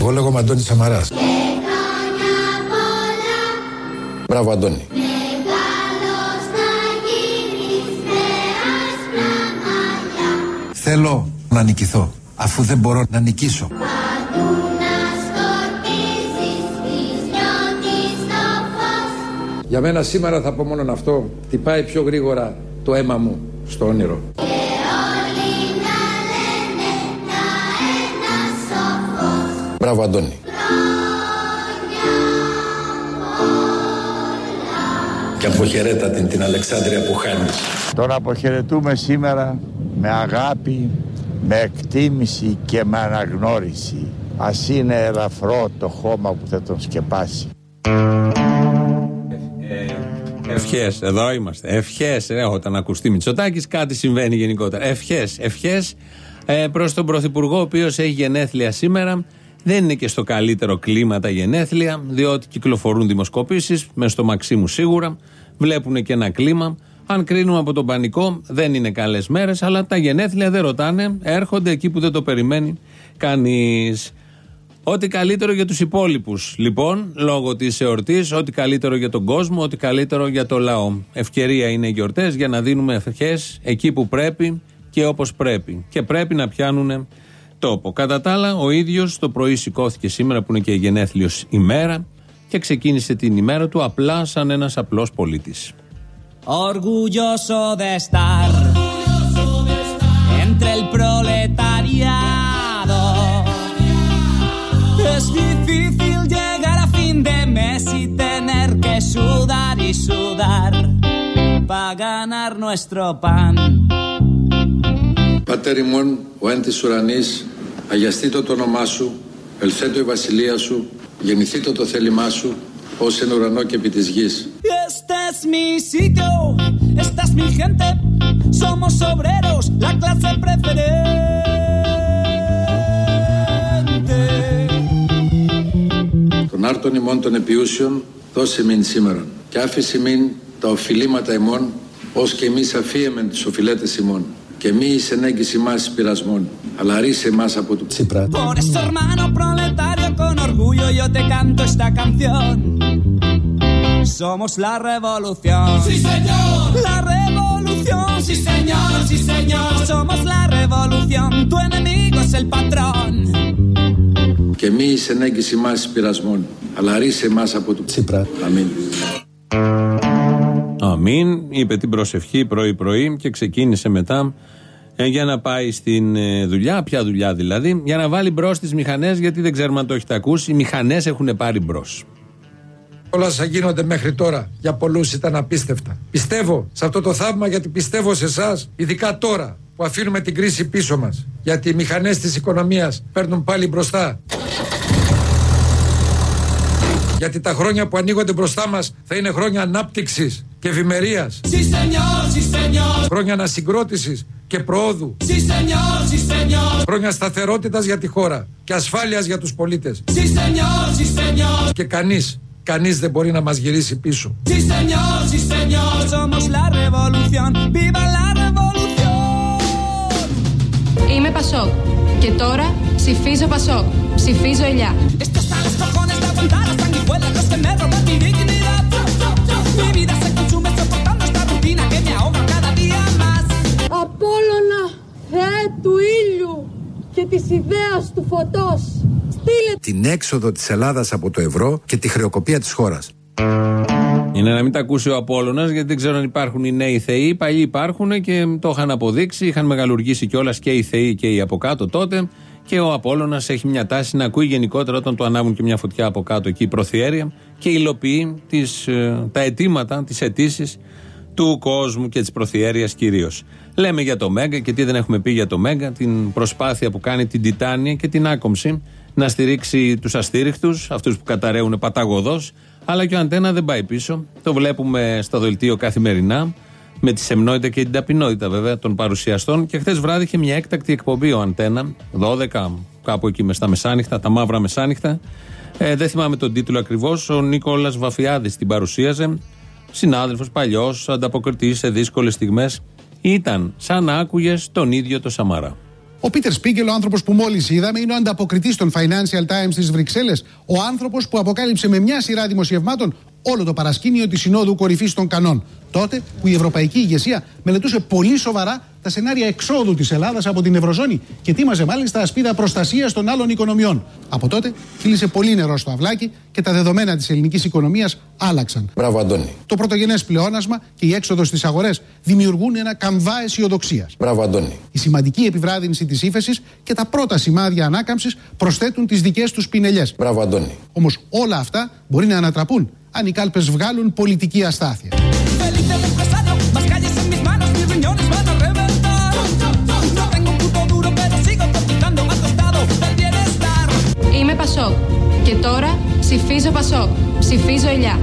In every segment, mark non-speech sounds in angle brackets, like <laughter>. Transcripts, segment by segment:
Εγώ λέγομαι Αντώνης Σαμαράς. Μπράβο, Αντώνη. Θέλω να νικηθώ, αφού δεν μπορώ να νικήσω. Παντού. Για μένα σήμερα θα πω μόνο αυτό. πάει πιο γρήγορα το αίμα μου στο όνειρο. Μπράβο Αντώνη. Και αποχαιρέτα την, την Αλεξάνδρεια που χάνεις. Τον αποχαιρετούμε σήμερα με αγάπη, με εκτίμηση και με αναγνώριση. Ας είναι ελαφρό το χώμα που θα τον σκεπάσει. Ευχές, εδώ είμαστε. Ευχές, ε, όταν ακουστεί Μητσοτάκης, κάτι συμβαίνει γενικότερα. Ευχές, ευχές ε, προς τον Πρωθυπουργό, ο οποίος έχει γενέθλια σήμερα. Δεν είναι και στο καλύτερο κλίμα τα γενέθλια, διότι κυκλοφορούν δημοσκοπήσεις, με στο Μαξίμου σίγουρα. Βλέπουν και ένα κλίμα. Αν κρίνουμε από τον πανικό, δεν είναι καλές μέρες, αλλά τα γενέθλια δεν ρωτάνε. Έρχονται εκεί που δεν το περιμένει κανείς. Ό,τι καλύτερο για τους υπόλοιπους. Λοιπόν, λόγω της εορτής, ό,τι καλύτερο για τον κόσμο, ό,τι καλύτερο για το λαό. Ευκαιρία είναι οι γιορτές για να δίνουμε ευχές εκεί που πρέπει και όπως πρέπει. Και πρέπει να πιάνουν τόπο. Κατά τα άλλα, ο ίδιος το πρωί σηκώθηκε σήμερα, που είναι και γενέθλιος ημέρα, και ξεκίνησε την ημέρα του απλά σαν ένας απλός πολίτης. Orgulloso de estar entre el proletariado. Es difícil llegar a fin de mes y tener que sudar y sudar para ganar nuestro pan. Πατέρ ημών, ο εν της ουρανής, αγιαστήτω το όνομά σου, ελθέτω η βασιλεία σου, γεννηθήτω το θέλημά σου, ως εν ουρανό και επί της γης. Este es mi sitio, esta es mi gente, somos obreros, la clase preferente. Τον άρτον ημών των επιούσιων, δώσε μην σήμερα, και άφησε μην τα οφειλήματα ημών, ως και εμείς αφίεμεν τις οφειλέτες ημών και μη εις ενέγγιση μας πειρασμών, αλλά ρίσε μας από του Τσίπρα. Por eso hermano proletario con orgullo yo te canto esta canción. Somos la revolución. Sí señor. La revolución. Sí señor, sí señor. Somos la revolución. Tu enemigo es el patrón. Και μη εις ενέγγιση μας πειρασμών, αλλά ρίσε μας από του Τσίπρα. Αμήν. Αμήν, είπε την προσευχή πρωί-πρωί και ξεκίνησε μετά ε, για να πάει στην ε, δουλειά. Ποια δουλειά δηλαδή, για να βάλει μπρος τι μηχανές, γιατί δεν ξέρουμε αν το έχετε ακούσει. Οι μηχανές έχουν πάρει μπρος. Όλα όσα γίνονται μέχρι τώρα για πολλούς ήταν απίστευτα. Πιστεύω σε αυτό το θαύμα γιατί πιστεύω σε εσάς, ειδικά τώρα που αφήνουμε την κρίση πίσω μας. Γιατί οι μηχανές της οικονομίας παίρνουν πάλι μπροστά. Γιατί τα χρόνια που ανοίγονται μπροστά μας θα είναι χρόνια ανάπτυξης και ευημερίας. Χρόνια ανασυγκρότησης και προόδου. Χρόνια σταθερότητας για τη χώρα και ασφάλειας για τους πολίτες. Και κανείς, κανείς δεν μπορεί να μας γυρίσει πίσω. Είμαι Πασόκ και τώρα ψηφίζω Πασόκ. Ψηφίζω ελιά. Απόλλωνα, Θεέ του ήλιου και της ιδέας του φωτός, στείλε την έξοδο της Ελλάδας από το ευρώ και τη χρεοκοπία της χώρας. Είναι να μην τα ακούσει ο Απόλλωνας γιατί δεν ξέρω αν υπάρχουν οι νέοι θεοί. Οι παλιοί υπάρχουν και το είχαν αποδείξει. Είχαν μεγαλουργήσει κιόλας και οι θεοί και οι από κάτω τότε. Και ο Απόλλωνας έχει μια τάση να ακούει γενικότερα όταν του ανάβουν και μια φωτιά από κάτω εκεί η προθιέρεια και υλοποιεί τις, ε, τα αιτήματα, τις αιτήσεις του κόσμου και της προθιέρεια κυρίως. Λέμε για το Μέγκα και τι δεν έχουμε πει για το Μέγκα, την προσπάθεια που κάνει την Τιτάνια και την Άκομψη να στηρίξει τους αστήριχτου, αυτούς που καταραίουν παταγωδός, αλλά και ο Αντένα δεν πάει πίσω. Το βλέπουμε στο δελτίο καθημερινά, με τη σεμνότητα και την ταπεινότητα βέβαια των παρουσιαστών. Και χθες βράδυ είχε μια έκτακτη εκπομπή ο Αντένα, 12, κάπου εκεί με στα μεσάνυχτα, τα μαύρα μεσάνυχτα. Ε, δεν θυμάμαι τον τίτλο ακριβώς. Ο Νίκολα Βαφιάδης την παρουσίαζε συνάδελφος παλιός, ανταποκριτής σε δύσκολες στιγμές, ήταν σαν να άκουγες τον ίδιο το Σαμαρά. Ο Πίτερ Σπίγκελ, ο άνθρωπος που μόλις είδαμε, είναι ο ανταποκριτής των Financial Times τη Βρυξέλλες. Ο άνθρωπος που αποκάλυψε με μια σειρά δημοσιευμάτων όλο το παρασκήνιο τη Συνόδου Κορυφής των Κανών. Τότε που η ευρωπαϊκή ηγεσία μελετούσε πολύ σοβαρά τα σενάρια εξόδου της Ελλάδας από την Ευρωζώνη και ετοίμαζε μάλιστα ασπίδα προστασίας των άλλων οικονομιών. Από τότε κύλησε πολύ νερό στο αυλάκι και τα δεδομένα της ελληνικής οικονομίας άλλαξαν. Μπράβο, Αντώνη. Το πρωτογενές πλεόνασμα και η έξοδος στις αγορές δημιουργούν ένα καμβά αισιοδοξίας. Μπράβο, Αντώνη. Η σημαντική επιβράδυνση της ύφεσης και τα πρώτα σημάδια ανάκαμψης προσθέτουν τις δικές τους πινελιές. Μπράβο, Αντώνη. Όμως όλα αυτά μπορεί να ανατραπούν αν οι κάλπες βγάλουν πολιτική αστάθεια. Πασόκ και τώρα ψηφίζω Πασόκ. Ψηφίζω Ελιά.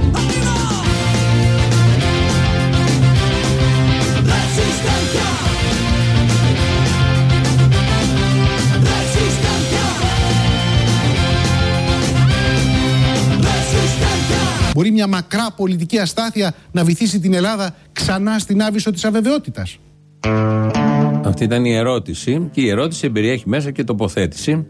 Μπορεί μια μακρά πολιτική αστάθεια να βυθίσει την Ελλάδα ξανά στην άβυσο της αβεβαιότητας. Αυτή ήταν η ερώτηση και η ερώτηση περιέχει μέσα και τοποθέτηση.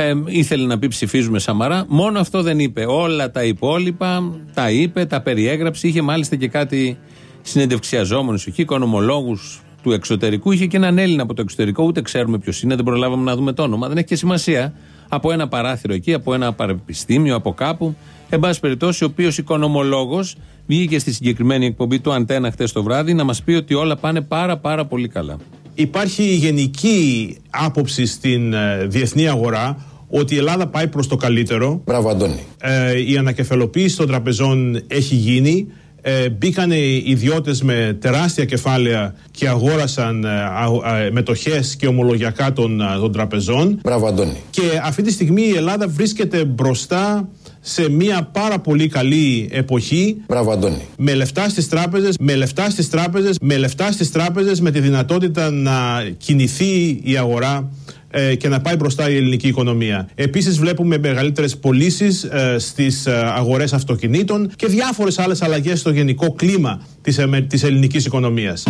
Ε, ήθελε να πει ψηφίζουμε Σαμαρά. Μόνο αυτό δεν είπε. Όλα τα υπόλοιπα τα είπε, τα περιέγραψε. Είχε μάλιστα και κάτι συνεντευξιαζόμενους εκεί, οικονομολόγους του εξωτερικού. Είχε και έναν Έλληνα από το εξωτερικό, ούτε ξέρουμε ποιος είναι, δεν προλάβαμε να δούμε το όνομα. Δεν έχει και σημασία. Από ένα παράθυρο εκεί, από ένα πανεπιστήμιο, από κάπου. Εν πάση περιπτώσει, ο οποίος οικονομολόγος βγήκε στη συγκεκριμένη εκπομπή του Αντένα χτες το βράδυ να μας πει ότι όλα πάνε πάρα πάρα πολύ καλά. Υπάρχει γενική άποψη στην ε, διεθνή αγορά ότι η Ελλάδα πάει προς το καλύτερο. Μπράβο, Αντώνη. Ε, η ανακεφαλοποίηση των τραπεζών έχει γίνει. Ε, μπήκαν ιδιώτες με τεράστια κεφάλαια και αγόρασαν ε, ε, μετοχές και ομολογιακά των, ε, των τραπεζών. Μπράβο, Αντώνη. Και αυτή τη στιγμή η Ελλάδα βρίσκεται μπροστά σε μια πάρα πολύ καλή εποχή. Μπράβο, Αντώνη. Με λεφτά στις τράπεζες, με λεφτά στις τράπεζες, με λεφτά στις τράπεζες, με τη δυνατότητα να κινηθεί η αγορά ε, και να πάει μπροστά η ελληνική οικονομία. Επίσης, βλέπουμε μεγαλύτερες πωλήσεις ε, στις ε, αγορές αυτοκινήτων και διάφορες άλλες αλλαγές στο γενικό κλίμα της ελληνικής οικονομίας.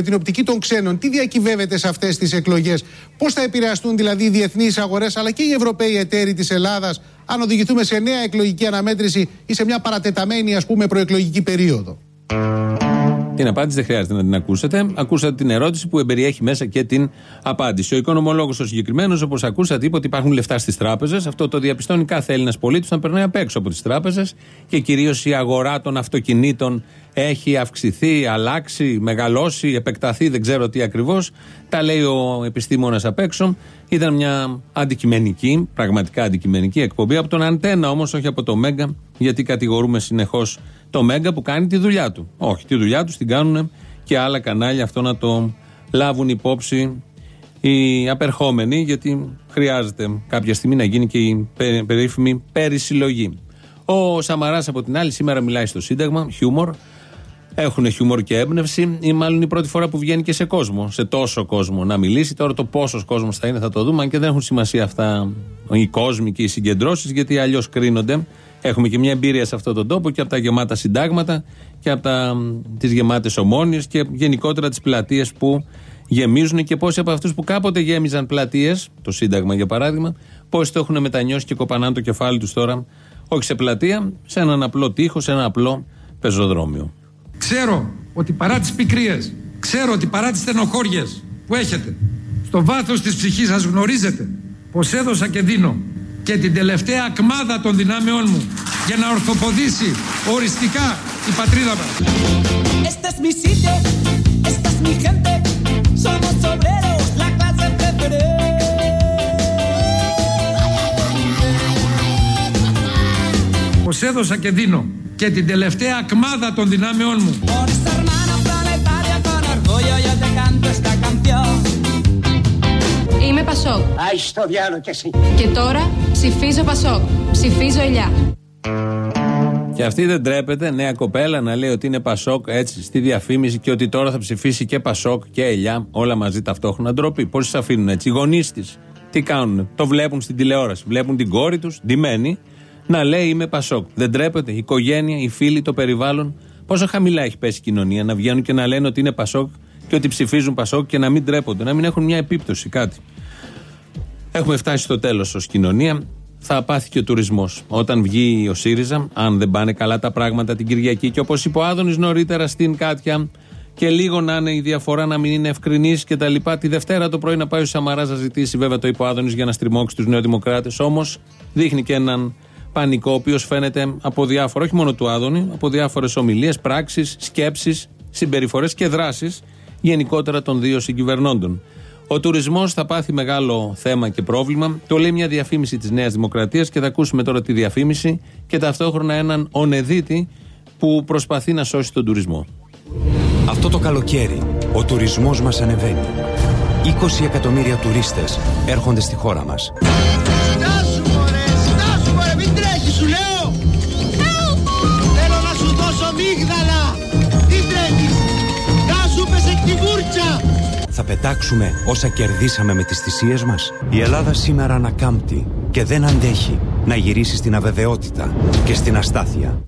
Με την οπτική των ξένων, τι διακυβεύεται σε αυτές τις εκλογές, πώς θα επηρεαστούν δηλαδή οι διεθνείς αγορές αλλά και οι Ευρωπαίοι εταίροι της Ελλάδας, αν οδηγηθούμε σε νέα εκλογική αναμέτρηση ή σε μια παρατεταμένη ας πούμε προεκλογική περίοδο. Την απάντηση δεν χρειάζεται να την ακούσετε. Ακούσατε την ερώτηση που εμπεριέχει μέσα και την απάντηση. Ο οικονομολόγος ο συγκεκριμένος, όπως ακούσατε, είπε ότι υπάρχουν λεφτά στις τράπεζες. Αυτό το διαπιστώνει κάθε Έλληνας πολίτης να περνάει απ' έξω από τις τράπεζες και κυρίως η αγορά των αυτοκινήτων έχει αυξηθεί, αλλάξει, μεγαλώσει, επεκταθεί, δεν ξέρω τι ακριβώς. Τα λέει ο επιστήμονας απ' έξω. Ήταν μια αντικειμενική, πραγματικά αντικειμενική εκπομπή από τον Αντένα όμως, όχι από το Μέγκα, γιατί κατηγορούμε συνεχώς το Μέγκα που κάνει τη δουλειά του. Όχι, τη δουλειά τους την κάνουν και άλλα κανάλια αυτό να το λάβουν υπόψη οι απερχόμενοι, γιατί χρειάζεται κάποια στιγμή να γίνει και η περίφημη περισυλλογή. Ο Σαμαράς από την άλλη σήμερα μιλάει στο Σύνταγμα, χιούμορ. Έχουν χιούμορ και έμπνευση. Ή μάλλον η πρώτη φορά που βγαίνει και σε κόσμο, σε τόσο κόσμο να μιλήσει. Τώρα το πόσος κόσμος θα είναι θα το δούμε, αν και δεν έχουν σημασία αυτά οι κόσμοι και οι συγκεντρώσεις, γιατί αλλιώς κρίνονται. Έχουμε και μια εμπειρία σε αυτόν τον τόπο και από τα γεμάτα συντάγματα και από τις γεμάτες ομόνιες και γενικότερα τις πλατείες που γεμίζουν και πόσοι από αυτούς που κάποτε γέμιζαν πλατείες, το Σύνταγμα για παράδειγμα, πόσοι το έχουν μετανιώσει και κοπανάνε το κεφάλι τους τώρα, όχι σε πλατεία, σε έναν απλό τείχο, σε ένα απλό πεζοδρόμιο. Ξέρω ότι παρά τις πικρίες, ξέρω ότι παρά τις στενοχώριες που έχετε, στο βάθος της ψυχής σας γνωρίζετε πως έδωσα και δίνω και την τελευταία ακμάδα των δυνάμεών μου για να ορθοποδήσει οριστικά η πατρίδα μας. Πως έδωσα και δίνω και την τελευταία ακμάδα των δυνάμεών μου. Είμαι Πασόκ. Άι στο διάλογο κι εσύ. Και τώρα ψηφίζω Πασόκ. Ψηφίζω Ελιά. Και αυτή δεν τρέπεται, νέα κοπέλα, να λέει ότι είναι Πασόκ έτσι στη διαφήμιση και ότι τώρα θα ψηφίσει και Πασόκ και Ελιά, όλα μαζί ταυτόχρονα. Ντροπή. Πώς τις αφήνουν έτσι. Οι γονείς της; Τι κάνουν. Το βλέπουν στην τηλεόραση. Βλέπουν την κόρη τους, ντυμένη, να λέει είμαι Πασόκ. Δεν τρέπεται η οικογένεια, οι φίλοι, το περιβάλλον. Πόσο χαμηλά έχει πέσει η κοινωνία να βγαίνουν και να λένε ότι είναι Πασόκ και ότι ψηφίζουν Πασόκ και να μην τρέπονται, να μην έχουν μια επίπτωση, κάτι. Έχουμε φτάσει στο τέλος ως κοινωνία. Θα πάθει και ο τουρισμός. Όταν βγει ο ΣΥΡΙΖΑ, αν δεν πάνε καλά τα πράγματα την Κυριακή και όπως είπε ο Άδωνης νωρίτερα στην Κάτια, και λίγο να είναι η διαφορά να μην είναι ευκρινής και τα λοιπά. Τη Δευτέρα το πρωί να πάει ο Σαμαρά να ζητήσει, βέβαια το είπε ο Άδωνης για να στριμώξει τους Νεοδημοκράτες. Όμως δείχνει και έναν πανικό, ο οποίος φαίνεται από διάφορα, όχι μόνο του Άδωνη, από διάφορες ομιλίες, πράξεις, σκέψεις, συμπεριφορές και δράσεις γενικότερα των δύο συγκυβερνώντων. Ο τουρισμός θα πάθει μεγάλο θέμα και πρόβλημα. Το λέει μια διαφήμιση της Νέας Δημοκρατίας και θα ακούσουμε τώρα τη διαφήμιση και ταυτόχρονα έναν ονεδίτη που προσπαθεί να σώσει τον τουρισμό. Αυτό το καλοκαίρι ο τουρισμός μας ανεβαίνει. 20 εκατομμύρια τουρίστες έρχονται στη χώρα μας. Πετάξουμε όσα κερδίσαμε με τις θυσίες μας; Η Ελλάδα σήμερα ανακάμπτει και δεν αντέχει να γυρίσει στην αβεβαιότητα και στην αστάθεια.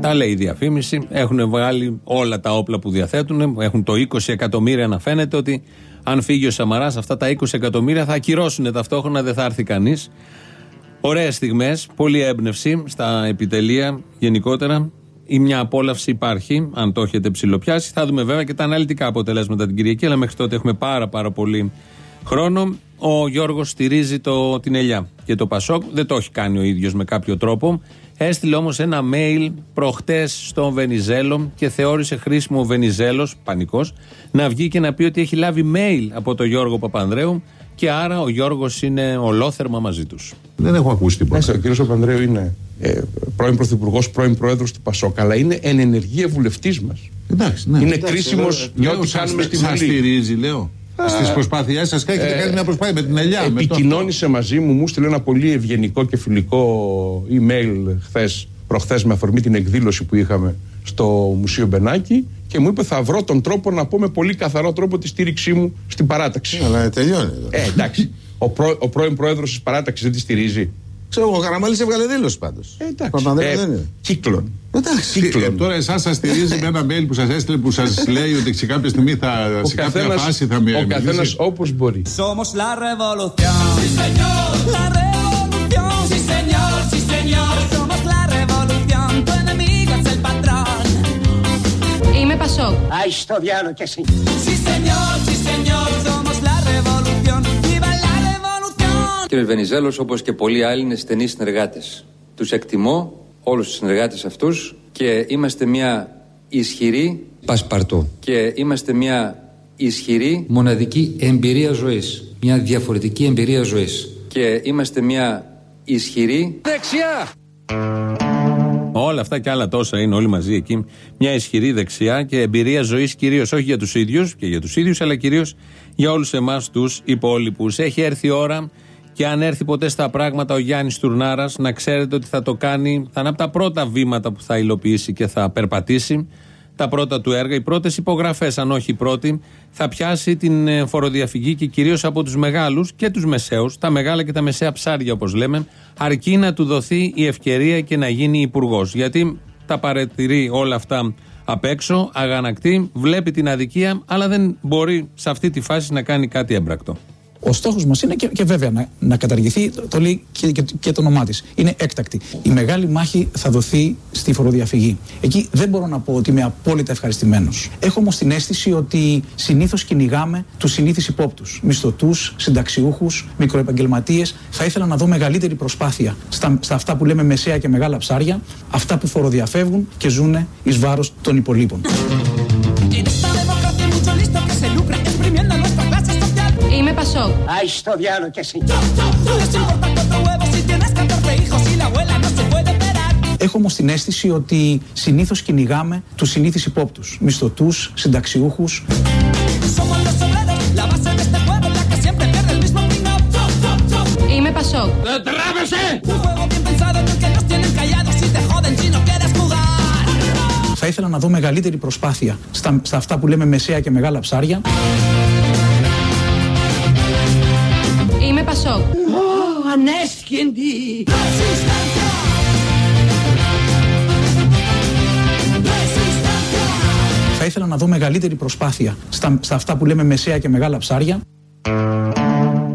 Τα λέει η διαφήμιση. Έχουν βγάλει όλα τα όπλα που διαθέτουν. Έχουν το 20 εκατομμύρια να φαίνεται ότι αν φύγει ο Σαμαράς, αυτά τα 20 εκατομμύρια θα ακυρώσουν ταυτόχρονα, δεν θα έρθει κανείς. Ωραίες στιγμές, πολλή έμπνευση στα επιτελεία γενικότερα. Η μια απόλαυση υπάρχει, αν το έχετε ψηλοπιάσει. Θα δούμε βέβαια και τα αναλυτικά αποτελέσματα την Κυριακή, αλλά μέχρι τότε έχουμε πάρα, πάρα πολύ χρόνο. Ο Γιώργος στηρίζει το, την Ελιά και το Πασόκ. Δεν το έχει κάνει ο ίδιος με κάποιο τρόπο. Έστειλε όμως ένα mail προχτές στον Βενιζέλο και θεώρησε χρήσιμο ο Βενιζέλος, πανικός, να βγει και να πει ότι έχει λάβει mail από τον Γιώργο Παπανδρέου και άρα ο Γιώργος είναι ολόθερμα μαζί τους. Δεν έχω ακούσει τίποτα. Ο κ. Παπανδρέου είναι ε, πρώην Πρωθυπουργός, πρώην Πρόεδρος του Πασόκ, αλλά είναι εν ενεργεία βουλευτή μας. Εντάξει, ναι. Είναι κρίσιμος για ό,τι κάνουμε στη Βουλή. Σα στηρίζει, λέω. Στις προσπάθειές σας και έχετε κάνει μια προσπάθεια με την Ελιά. Επικοινώνησε μαζί μου, μου στείλε ένα πολύ ευγενικό και φιλικό email χθες, προχθές, με αφορμή την εκδήλωση που είχαμε στο Μουσείο Μπενάκη και μου είπε θα βρω τον τρόπο να πω με πολύ καθαρό τρόπο τη στήριξή μου στην παράταξη. Αλλά τελειώνει. Ε, εντάξει. Ο, προ, ο πρώην πρόεδρος της παράταξης δεν τη στηρίζει. Ξέρω εγώ, ο Καραμαλής έβγαλε δήλωση πάντως. Ε, εντάξει. Ε, δεν είναι. Κύκλων. Εντάξει. Κύκλων. Ε, τώρα εσάς σας στηρίζει με ένα mail που σας έστειλε που σας λέει ότι σε κάποια στιγμή θα, ο σε κάποια καθένας, φάση θα με Ο καθένας όπως μπορεί. Somos la revolución. Sí, señor. La revolución. Sí, señor. Sí, señor. Πασόκ. Ay, στο διάλογο κι εσύ. Sí, señor. Sí, señor. Somos la revolución. κύριος Βενιζέλος όπως και πολλοί άλλοι είναι στενοί συνεργάτες. Τους εκτιμώ όλους τους συνεργάτες αυτούς και είμαστε μια ισχυρή Πασπαρτό και είμαστε μια ισχυρή μοναδική εμπειρία ζωής. Μια διαφορετική εμπειρία ζωής. Και είμαστε μια ισχυρή δεξιά. Όλα αυτά και άλλα τόσα είναι όλοι μαζί εκεί. Μια ισχυρή δεξιά και εμπειρία ζωής κυρίως όχι για τους ίδιους και για τους ίδιους, αλλά κυρίως για όλους εμάς τους υπόλοιπους. Έχει έρθει η ώρα και αν έρθει ποτέ στα πράγματα ο Γιάννης Τουρνάρας, να ξέρετε ότι θα το κάνει, θα είναι από τα πρώτα βήματα που θα υλοποιήσει και θα περπατήσει. Τα πρώτα του έργα, οι πρώτες υπογραφές, αν όχι οι πρώτοι, θα πιάσει την ε, φοροδιαφυγή και κυρίως από τους μεγάλους και τους μεσαίους, τα μεγάλα και τα μεσαία ψάρια όπως λέμε, αρκεί να του δοθεί η ευκαιρία και να γίνει υπουργός. Γιατί τα παρατηρεί όλα αυτά απ' έξω, αγανακτεί, βλέπει την αδικία, αλλά δεν μπορεί σε αυτή τη φάση να κάνει κάτι έμπρακτο. Ο στόχος μας είναι και, και βέβαια να, να καταργηθεί, το, το λέει και, και, και, το όνομά της. Είναι έκτακτη. Η μεγάλη μάχη θα δοθεί στη φοροδιαφυγή. Εκεί δεν μπορώ να πω ότι είμαι απόλυτα ευχαριστημένος. Έχω όμως την αίσθηση ότι συνήθως κυνηγάμε τους συνήθεις υπόπτους. Μισθωτούς, συνταξιούχους, μικροεπαγγελματίες. Θα ήθελα να δω μεγαλύτερη προσπάθεια στα, στα αυτά που λέμε μεσαία και μεγάλα ψάρια, αυτά που φοροδιαφεύγουν και ζουν εις βάρος των υπολείπων. Είμαι Πασόκ. Άι στο διάλογο κι εσύ. Έχω όμως την αίσθηση ότι συνήθως κυνηγάμε τους συνήθεις υπόπτους. Μισθωτούς, συνταξιούχους. Είμαι Πασόκ. Δεν τράβεσαι! Θα ήθελα να δω μεγαλύτερη προσπάθεια στα, στα αυτά που λέμε μεσαία και μεγάλα ψάρια. Πασόκ. Ανέσχυντη. Θα ήθελα να δω μεγαλύτερη προσπάθεια στα, στα αυτά που λέμε μεσαία και μεγάλα ψάρια.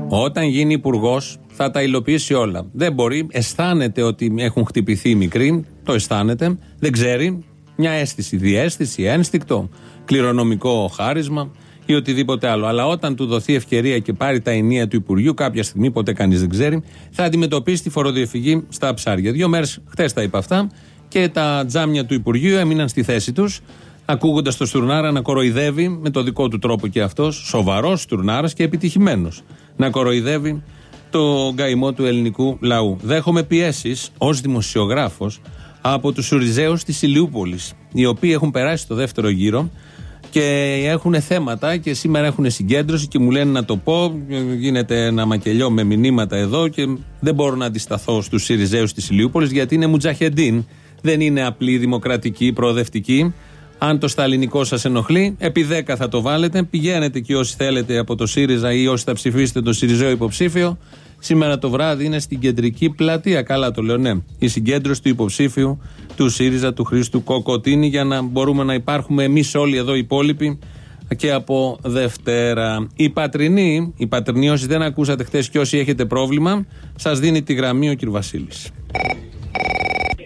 Όταν γίνει υπουργός, θα τα υλοποιήσει όλα. Δεν μπορεί, αισθάνεται ότι έχουν χτυπηθεί οι μικροί, το αισθάνεται, δεν ξέρει. Μια αίσθηση, διέστηση, ένστικτο, κληρονομικό χάρισμα ή οτιδήποτε άλλο. Αλλά όταν του δοθεί ευκαιρία και πάρει τα ενία του Υπουργείου, κάποια στιγμή, ποτέ κανείς δεν ξέρει, θα αντιμετωπίσει τη φοροδιαφυγή στα ψάρια. Δύο μέρες, χτες τα είπα αυτά, και τα τζάμια του Υπουργείου έμειναν στη θέση τους, ακούγοντας το Στουρνάρα να κοροϊδεύει με το δικό του τρόπο και αυτός, σοβαρός Στουρνάρας και επιτυχημένος, να κοροϊδεύει το γκαημό του ελληνικού λαού. Δέχομαι πιέσεις ως δημοσιογράφος από τους Σουριζέου της Ηλιούπολης, οι οποίοι έχουν περάσει στο δεύτερο γύρο και έχουν θέματα και σήμερα έχουν συγκέντρωση και μου λένε να το πω. Γίνεται ένα μακελιό με μηνύματα εδώ και δεν μπορώ να αντισταθώ στους Σιριζέους της Ηλιούπολης γιατί είναι μουτζαχεντίν. Δεν είναι απλή δημοκρατική, προοδευτική. Αν το σταλινικό σας ενοχλεί, επί 10 θα το βάλετε. Πηγαίνετε και όσοι θέλετε από το ΣΥΡΙΖΑ ή όσοι θα ψηφίσετε το ΣΥΡΙΖΑ υποψήφιο. Σήμερα το βράδυ είναι στην κεντρική πλατεία. Καλά το λέω, ναι. Η συγκέντρωση του υποψήφιου του ΣΥΡΙΖΑ του Χρήστου Κοκοτίνη για να μπορούμε να υπάρχουμε εμείς όλοι εδώ οι υπόλοιποι και από Δευτέρα. Η Πατρινή, η Πατρινή όσοι δεν ακούσατε χθες και όσοι έχετε πρόβλημα, σας δίνει τη γραμμή ο κ. Βασίλης.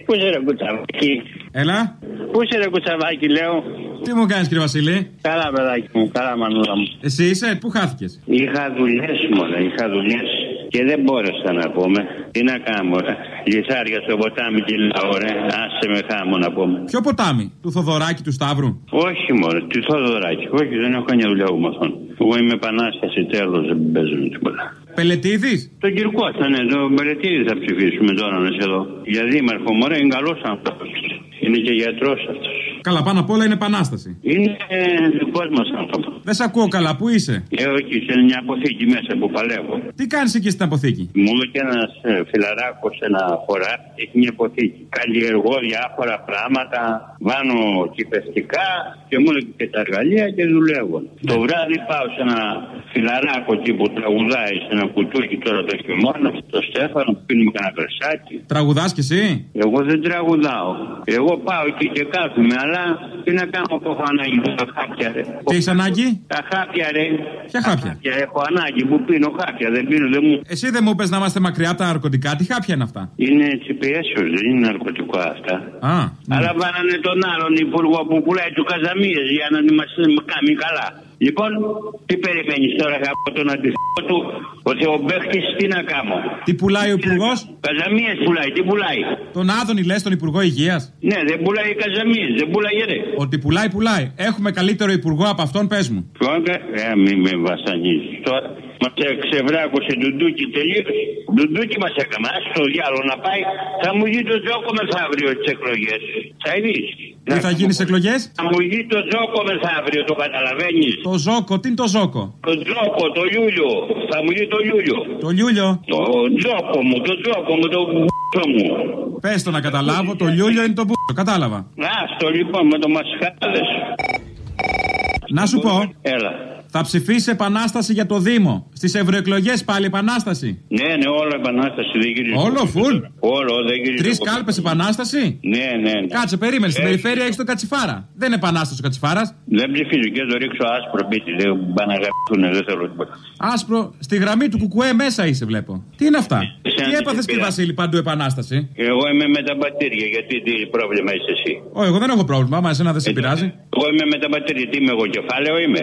Πού είσαι ρε κουτσαβάκι. Έλα. Πού είσαι ρε κουτσαβάκι λέω; Τι μου κάνεις, κύριε Βασίλη; Καλά παιδάκι μου, καλά μανούλα μου. Εσύ είσαι, πού χάθηκες; Είχα δουλειές μόνο, είχα δουλειές. Και δεν μπόρεσα να πούμε. Τι να κάνω, ρε. Λιθάρια στο ποτάμι κυλάω, ρε. Άσε με χάμω να πούμε. Ποιο ποτάμι, του Θοδωράκη του Σταύρου; Όχι μόνο, του Θοδωράκη. Όχι, δεν έχω κανένα δουλειά εγώ με αυτόν. Εγώ είμαι επανάσταση, τέλος, δεν παίζω με τίποτα. Πελετήδης; Τον Κυρκό θα ναι, τον Πελετήδη θα ψηφίσουμε τώρα να είσαι εδώ. Για δήμαρχο, μωρέ, είναι καλός άνθρωπος. Είναι και γιατρός αυτός. Καλά, πάνω απ' όλα είναι επανάσταση. Είναι δικό μα άνθρωπος. Δεν σε ακούω καλά, πού είσαι; Ε, όχι, σε μια αποθήκη μέσα που παλεύω. Τι κάνεις εκεί στην αποθήκη; Μου είπε και ένας φιλαράκος ένα χωρά, έχει μια αποθήκη. Καλλιεργώ διάφορα πράγματα, βάνω κυπευτικά και μου λέει και τα εργαλεία και δουλεύω. Το βράδυ πάω σε ένα φιλαράκο εκεί που τραγουδάει σε ένα κουτούκι τώρα το χειμώνα, το Στέφανο που πίνουμε κανένα κρεσάκι. Τραγουδάς κι εσύ; Εγώ δεν τραγουδάω. Εγώ πάω εκεί και κάθομαι, αλλά τι να κάνω που έχω ανάγκη τα χάπια, ρε. Τι έχεις ανάγκη; Τα χάπια, ρε. Ποια χάπια; χάπια. Έχω ανάγκη που πίνω χάπια, δεν πίνω, δεν μου. Εσύ δεν μου είπε να είμαστε μακριά από τα ναρκωτικά, τι χάπια είναι αυτά; Είναι τσιπιέσιος, δεν είναι ναρκωτικό αυτά. Α, Αλλά βάλανε τον άλλον υπουργό που πουλάει τους Καζαμίες για να μα κάνει καλά. Λοιπόν, τι περιμένεις τώρα από τον αντιθέτω του, ότι ο Μπέχτη τι να κάνω; Τι πουλάει ο υπουργός; Καζαμίες πουλάει, τι πουλάει; Τον Άδωνη λες, τον υπουργό υγείας; Ναι, δεν πουλάει καζαμίες, δεν πουλάει ρε. Ότι πουλάει, πουλάει. Έχουμε καλύτερο υπουργό από αυτόν, πες μου. Φόγκα, ε, μην με βασανίζεις τώρα. Μα ξεβράκωσε ντουντούκι τελείω. Ντουντούκι μας έκανα. Α το διάλογο να πάει. Θα μου γίνει το τζόκο μεθαύριο τις εκλογές. Θα δει. Τι θα γίνεις στι εκλογές; Θα μου γίνει το τζόκο μεθαύριο, το καταλαβαίνεις. Το ζόκο, τι είναι το ζόκο. Το τζόκο, το λιούλιο. Θα μου γίνει το λιούλιο. Το λιούλιο; Το τζόκο μου, το τζόκο μου, το μπουτσο μου. Πες το να καταλάβω, το λιούλιο είναι το μπουτσο. Κατάλαβα. Να στο λοιπόν με το μασχάδε. Να σου πω. Έλα. Θα ψηφίσει επανάσταση για το Δήμο. Στις ευρωεκλογές πάλι επανάσταση. Ναι, ναι, όλο επανάσταση δεν γυρίζει. Όλο, φουλ. Όλο, δεν γυρίζει. Τρεις κάλπες επανάσταση. Ναι, ναι, ναι. Κάτσε, περίμενες. Στην Ε. περιφέρεια έχεις τον Κατσιφάρα. Δεν είναι επανάσταση ο Κατσιφάρας. Δεν ψηφίζω και το ρίξω άσπρο πίτι. Δεν πάνε να γραφτούν, δεν θέλω τίποτα. Άσπρο, στη γραμμή του κουκουέ μέσα είσαι, βλέπω. Τι είναι αυτά; Σε Τι έπαθες, κύριε πειρά. Βασίλη, παντού επανάσταση; Εγώ είμαι με τα μπατήρια, γιατί τι πρόβλημα είσαι εσύ; Ω, εγώ δεν έχω πρόβλημα, μα εσένα δεν σε πειράζει. Εγώ είμαι με τα μπατήρια, τι είμαι εγώ, κεφάλαιο είμαι.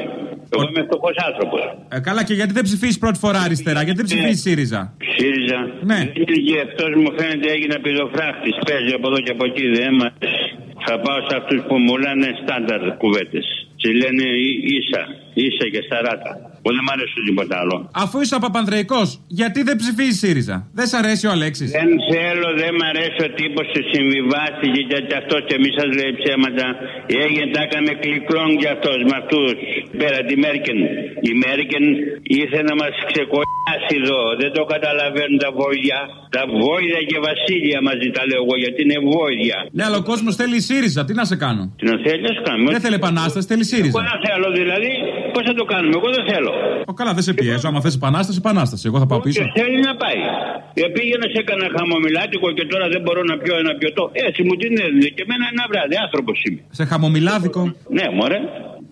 Εγώ είμαι φτωχός άνθρωπος. Ε, καλά, και γιατί δεν ψηφίσει πρώτη φορά αριστερά, γιατί δεν ψηφίσει ΣΥΡΙΖΑ; ΣΥΡΙΖΑ. Ναι. Και αυτό μου φαίνεται έγινε πηδοφράχτη. Παίζει από εδώ και από εκεί, δεν μ' αρέσει. Θα πάω σε αυτούς που μου λένε στάνταρ κουβέντε. Τις λένε «Ί- ίσα, ίσα και σταράτα. Που δεν μ' αρέσουν τίποτα άλλο. Αφού είσαι ο Παπανδρεϊκός, γιατί δεν ψηφίζεις ΣΥΡΙΖΑ; Δεν σ' αρέσει ο Αλέξης; Δεν θέλω, δεν μ' αρέσει ο τύπος που συμβιβάστηκε γιατί αυτός και μη σας λέει ψέματα. Έγινε, τα έκανε κλικρόν για αυτός με αυτούς. Πέρα τη Μέρκεν. Η Μέρκεν ήθελε να μας ξεκολλάσει εδώ. Δεν το καταλαβαίνουν τα βόηδια. Τα βόηδια και βασίλεια μαζί τα λέω εγώ γιατί είναι βόηδια. Ναι, αλλά ο κόσμος θέλει ΣΥΡΙΖΑ, τι να σε κάνω; Τι να θέλεις, α κάνουμε. Δεν θέλει επανάσταση, θέλει Εγώ ΣΥΡΙΖΑ. δεν θέλω δηλαδή. Πώς θα το κάνουμε, εγώ δεν θέλω. Ο, καλά, δεν σε πιέζω. Άμα θες επανάσταση, επανάσταση. Εγώ θα πάω πίσω. Και θέλει να πάει. Ε, πήγαινα σε έκανα χαμομηλάτικο και τώρα δεν μπορώ να πιω ένα πιωτό. Έτσι μου την έδινε και εμένα ένα βράδυ, άνθρωπος είμαι. Σε χαμομηλάδικο. Ναι, μωρέ.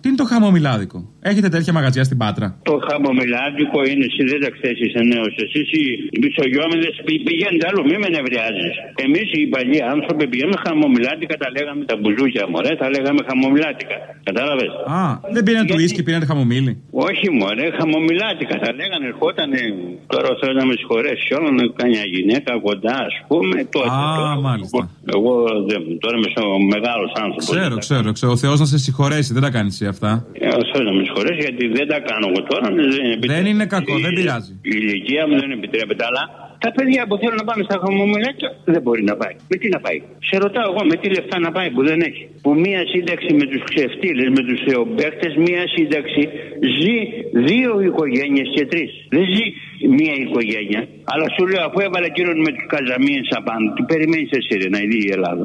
Τι είναι το χαμομηλάδικο. Έχετε τέτοια μαγαζιά στην Πάτρα. Το χαμομηλάτικο είναι εσύ δεν τα ξέρεις, είσαι νέος. Εσείς οι μισογειώμενε πηγαίνετε άλλο, μη με νευριάζεις. Εμείς οι παλιοί άνθρωποι πηγαίνουμε χαμομηλάτικα, τα λέγαμε τα μπουζούκια, μωρέ, τα λέγαμε χαμομηλάτικα. Κατάλαβες; Α, δεν πήραν του ίσκι, πήραν χαμομήλι. Όχι, μωρέ, χαμομηλάτικα. Τα λέγανε, ερχόταν. Τώρα θέλω να με συγχωρέσεις όλο να κάνει μια γυναίκα κοντά, ας πούμε. Τότε, Α, τώρα, μάλιστα. Εγώ δεν, τώρα είμαι μεγάλος άνθρωπος. Ξέρω, ξέρω, ξέρω. Ο Θεός να σε συγχωρέσει, δεν τα κάνεις εσύ αυτά. Ε, θέλω να με συγχωρέσει γιατί δεν τα κάνω εγώ τώρα. Δεν, επιτρέπεται. Δεν είναι κακό, δεν πειράζει. Η ηλικία μου δεν επιτρέπεται, αλλά τα παιδιά που θέλουν να πάνε στα χαμομηλάκια δεν μπορεί να πάει. Με τι να πάει; Σε ρωτάω εγώ με τι λεφτά να πάει που δεν έχει; Που μία σύνταξη με τους ξεφτύλες, με τους θεομπαίχτες, μία σύνταξη ζει δύο οικογένειες και τρεις. Δεν ζει μία οικογένεια. Αλλά σου λέω αφού έβαλε εκείνον με τους καζαμίε απάνω, τι περιμένεις εσύ ρε, να δει η Ελλάδα;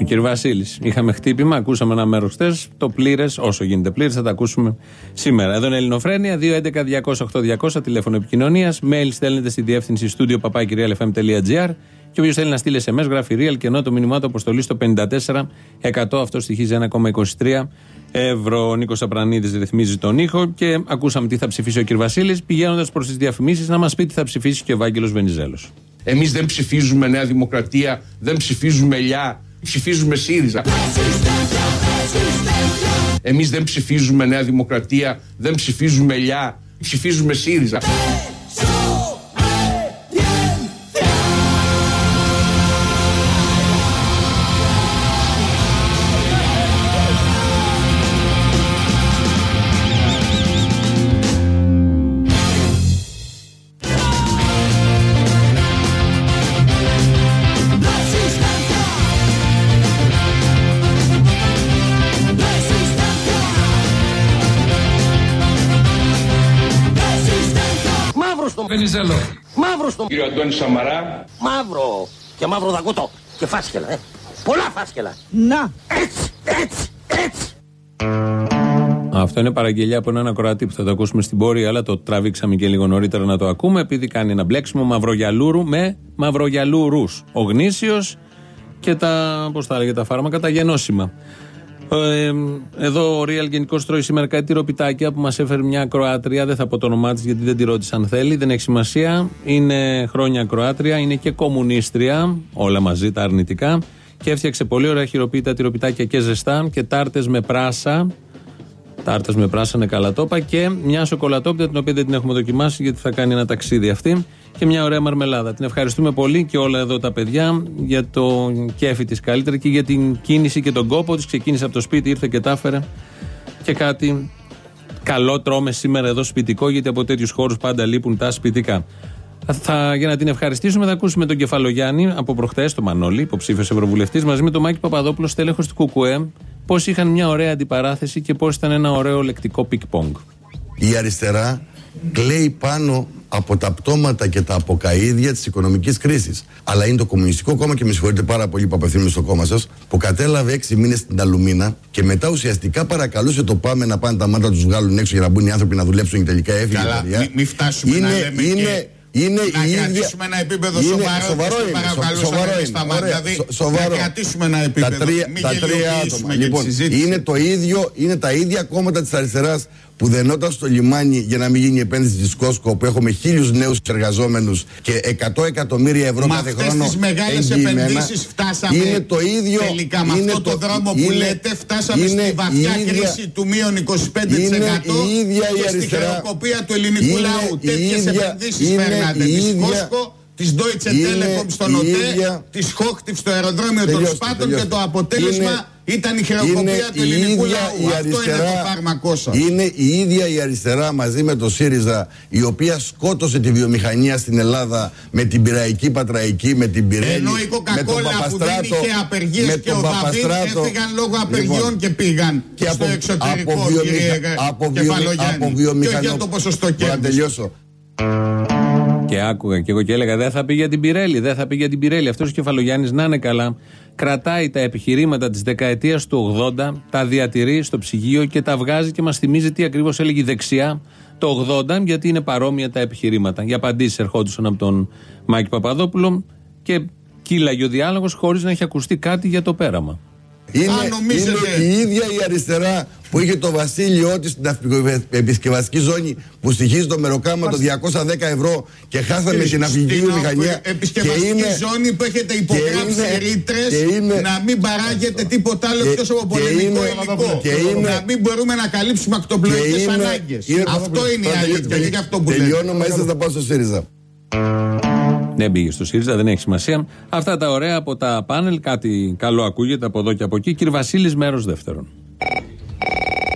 Ο κ. Βασίλης. Είχαμε χτύπημα, ακούσαμε ένα μέρος χτε. Το πλήρες, όσο γίνεται πλήρες, θα τα ακούσουμε σήμερα. Εδώ είναι Ελληνοφρένια, 211-208-200, τηλέφωνο επικοινωνίας. Mail στέλνετε στη διεύθυνση στούντιο παπάκυριαλεφm.gr. Και όποιος θέλει να στείλει SMS, γράφει real και ενώ το μήνυμά του αποστολής στο 54 Αυτό στοιχίζει 1,23 ευρώ. Ο Νίκος Απρανίδη ρυθμίζει τον ήχο και ακούσαμε τι θα ψηφίσει ο κ. Βασίλης. Πηγαίνοντας προς τις διαφημίσεις, να μας πει τι θα ψηφίσει και ο Ευάγγελο Βενιζέλος. Εμείς δεν ψηφίζουμε Νέα Δημοκρατία, δεν ψηφίζουμε Ελιά, ψηφίζουμε ΣΥΡΙΖΑ. Εμείς δεν ψηφίζουμε Νέα Δημοκρατία, δεν ψηφίζουμε Ελιά, ψηφίζουμε ΣΥΡΙΖΑ. Βενιζέλο. Μαύρο στο Κύριο Αντώνη Σαμαρά, Μαύρο. Και μαύρο δακούτο. Και φάσκελα, ε. Πολλά φάσκελα. Να. Έτσι, έτσι, έτσι. Αυτό είναι παραγγελιά από έναν ακροατή που θα το ακούσουμε στην πόρη, αλλά το τραβήξαμε και λίγο νωρίτερα να το ακούμε, επειδή κάνει ένα μπλέξιμο μαυρογιαλούρου με μαυρογιαλούρους. Ο γνήσιος και τα, πώς τα έλεγε, τα φάρμακα, τα γενώσιμα. Ε, εδώ ο Real Γενικός τρώει σήμερα κάτι τυροπιτάκια που μας έφερε μια Κροάτρια. Δεν θα πω το όνομά της γιατί δεν τη ρώτησε αν θέλει. Δεν έχει σημασία. Είναι χρόνια Κροάτρια, είναι και κομμουνίστρια. Όλα μαζί τα αρνητικά. Και έφτιαξε πολύ ωραία χειροποίητα τυροπιτάκια και ζεστά και τάρτες με πράσα. Τάρτε με πράσα είναι καλά τόπα και μια σοκολατόπιτα την οποία δεν την έχουμε δοκιμάσει γιατί θα κάνει ένα ταξίδι αυτή και μια ωραία μαρμελάδα. Την ευχαριστούμε πολύ και όλα εδώ τα παιδιά για το κέφι της καλύτερα και για την κίνηση και τον κόπο της. Ξεκίνησε από το σπίτι, ήρθε και τα έφερε και κάτι καλό τρώμε σήμερα εδώ σπιτικό γιατί από τέτοιους χώρους πάντα λείπουν τα σπιτικά. Θα, για να την ευχαριστήσουμε, θα ακούσουμε τον Κεφαλογιάννη από προχτές, τον Μανώλη, υποψήφιος Ευρωβουλευτής, μαζί με τον Μάκη Παπαδόπουλο, στέλεχος του ΚΚΕ, πώς είχαν μια ωραία αντιπαράθεση και πώς ήταν ένα ωραίο λεκτικό πικ-πονγκ. Η αριστερά κλαίει πάνω από τα πτώματα και τα αποκαίδια της οικονομικής κρίσης. Αλλά είναι το Κομμουνιστικό Κόμμα, και με συγχωρείτε πάρα πολύ που απευθύνομαι στο κόμμα σας, που κατέλαβε έξι μήνες στην Αλουμίνα και μετά ουσιαστικά παρακαλούσε το ΠΑΜΕ να πάνε τα μάτια τους βγάλουν έξω για να μπουν οι άνθρωποι να δουλέψουν και τελικά έφυγε. Καλά, η παιδιά. μην μη φτάσουμε είναι, να λέμε είναι, και είναι να η ίδια. κρατήσουμε ένα επίπεδο είναι- σοβαρό, σοβαρό και είναι, παρακαλούσα σο- σοβαρό να μην είναι. σταματά. Ωραία, Δηλαδή, σο- σοβαρό. να κρατήσουμε ένα επίπεδο, Τα τρία, μην τα τρία γελιοποιήσουμε άτομα. για τη Λοιπόν, συζήτηση. είναι, το ίδιο, είναι τα ίδια κόμματα της αριστεράς που δενόταν στο λιμάνι για να μην γίνει η επένδυση τη Κόσκο, που έχουμε χίλιους νέους εργαζόμενου και 100 εκατομμύρια ευρώ Με κάθε αυτές χρόνο. τις μεγάλες εγγυημένα. επενδύσεις φτάσαμε Είναι το ίδιο. τελικά με είναι αυτό το, δρόμο που είναι- λέτε φτάσαμε είναι στη βαθιά η ίδια- κρίση του μείον 25% είναι η ίδια η και στη αριστερά. χρεοκοπία του ελληνικού Είναι λαού. η Τέτοιες ίδια- επενδύσεις είναι φέρνατε. η Της ίδια- Κόσκο, της Deutsche είναι Telekom στον η ΟΤΕ, ίδια- της Χόχτιβ στο αεροδρόμιο των Τελειώστε, Σπάτων και τελειώστε. το αποτέλεσμα Είναι- ήταν η χρεοκοπία είναι του η ελληνικού ίδια λαού. η Αυτό είναι το αριστερά- φάρμακό σας. Είναι η ίδια η αριστερά μαζί με το ΣΥΡΙΖΑ η οποία σκότωσε τη βιομηχανία στην Ελλάδα με την Πυραϊκή Πατραϊκή, με την Πιρέλη. Ενώ η με τον Κοκακόλα που δεν Παπαστράτο, είχε απεργίες με και τον ο Δαβίδ Παπαστράτο. έφυγαν λόγω απεργιών Λοιπόν, και πήγαν και στο από, εξωτερικό από, βιομηχα- κύριε από, βιομη- Κεφαλογιάννη. από Και όχι βιομηχανο- για το ποσοστό Μπορώ να κέρδους. τελειώσω. Και άκουγα και εγώ και έλεγα δεν θα πει για την Πιρέλη, δεν θα πει για την Πιρέλη. Αυτός ο Κεφαλογιάννης να είναι καλά. Κρατάει τα επιχειρήματα της δεκαετίας του 80, τα διατηρεί στο ψυγείο και τα βγάζει και μας θυμίζει τι ακριβώς έλεγε η δεξιά το 80, γιατί είναι παρόμοια τα επιχειρήματα. Οι απαντήσεις ερχόντουσαν από τον Μάκη Παπαδόπουλο και κύλαγε ο διάλογος χωρίς να έχει ακουστεί κάτι για το πέραμα. Είναι, είναι η ίδια η αριστερά που είχε το βασίλειό της στην επισκευαστική ζώνη που στοιχίζει το μεροκάμα το 210 ευρώ και χάσαμε την αυγική βιομηχανία. Επισκευαστική είναι, ζώνη που έχετε υπογράψει ρήτρες να μην παράγεται τίποτα άλλο εκτός από πολεμικό υλικό. Να μην μπορούμε να καλύψουμε ακτοπλοϊκές ανάγκες. Αυτό είναι η αλήθεια και αυτό που Τελειώνω μέσα θα πάω στο ΣΥΡΙΖΑ. Δεν πήγε στο ΣΥΡΙΖΑ, δεν έχει σημασία. Αυτά τα ωραία από τα πάνελ, κάτι καλό ακούγεται από εδώ και από εκεί. Κύριε Βασίλης, μέρος δεύτερον.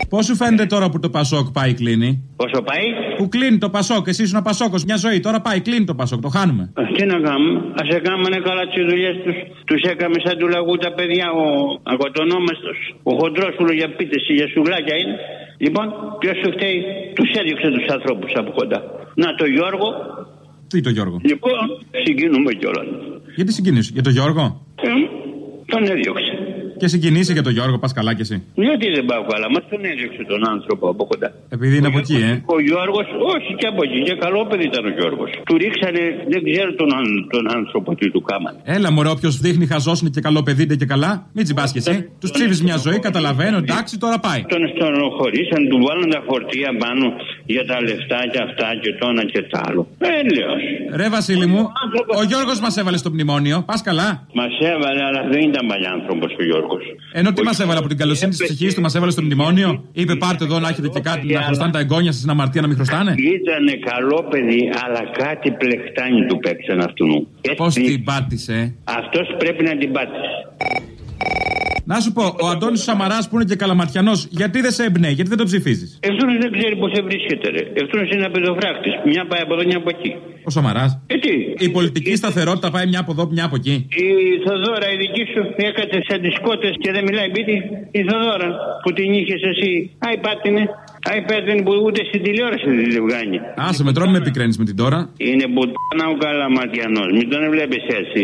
Πώς σου φαίνεται τώρα που το Πασόκ πάει κλείνει; Πόσο πάει; Που κλείνει το Πασόκ. Εσύ ήσουν Πασόκος μια ζωή. Τώρα πάει, κλείνει το Πασόκ. Το χάνουμε. Α, τι να κάνουμε; Α έκαναν καλά τις δουλειές τους. Τους έκαμε σαν του λαγού τα παιδιά. Ο αγωτονόμαστος. Ο χοντρόσουλο για πίτες για σουλάκια είναι. Λοιπόν, ποιος σου φταίει; Τους έδιωξε τους ανθρώπους από κοντά. Να το Γιώργο. Τι το Γιώργο; Λοιπόν, συγκινούμε κιόλας. Γιατί συγκινήσει, για τον Γιώργο; Ε, τον έδιωξε. Και συγκινήσει για τον Γιώργο, πας καλά κι εσύ. Γιατί δεν πάω καλά, μας τον έδιωξε τον άνθρωπο από κοντά. Επειδή είναι από εκεί, ε. Ο Γιώργος, όχι και από εκεί, και καλό παιδί ήταν ο Γιώργος. Του ρίξανε, δεν ξέρω τον, τον άνθρωπο τι του κάμανε. Έλα, μωρέ, όποιος δείχνει χαζόσουν και καλό παιδί είναι και καλά. Μην τσιμπάς κι εσύ. Τους ψήφι μια ζωή, καταλαβαίνω, εντάξει, τώρα πάει. Τον στενοχωρήσαν, του βάλουν τα φορτία πάνω για τα λεφτά και αυτά και το ένα και το άλλο. Έλεος. Ρε Βασίλη μου, ο Γιώργος μας έβαλε στο μνημόνιο. Πας καλά. Μας έβαλε, αλλά δεν ήταν παλιά άνθρωπος ο Γιώργος. Ενώ τι μας έβαλε από την καλοσύνη της ψυχής του, μας έβαλε στο μνημόνιο. Είπε πάρτε εδώ να έχετε και κάτι να χρωστάνε τα εγγόνια σας, στην αμαρτία να μην χρωστάνε; Ήταν καλό παιδί, αλλά κάτι πλεχτάνει του παίξαν αυτού. Πώς την πάτησε; Αυτός πρέπει να την πάτησε. Να σου πω, ο Αντώνης Σαμαράς που είναι και καλαματιανός, γιατί δεν σε εμπνέει, γιατί δεν το ψηφίζεις; Αυτό δεν ξέρει πώς βρίσκεται, ρε. Αυτό είναι απεδοφράκτη. Μια πάει από εδώ, μια από εκεί. Ο Σαμαράς. Ε, τι; Η πολιτική σταθερότητα πάει μια από εδώ, μια από εκεί. Η Θοδόρα, η δική σου, έκατσε σε αντισκότε και δεν μιλάει μπίτι. Η Θοδόρα που την είχες εσύ. Αϊ, πάτηνε. Αϊ, πάτηνε που ούτε στην τηλεόραση δεν τη βγάνει. Άσε με τώρα, με επικραίνει με την τώρα. Είναι μπουτάνα ο καλαματιανός. Μην τον βλέπεις έτσι.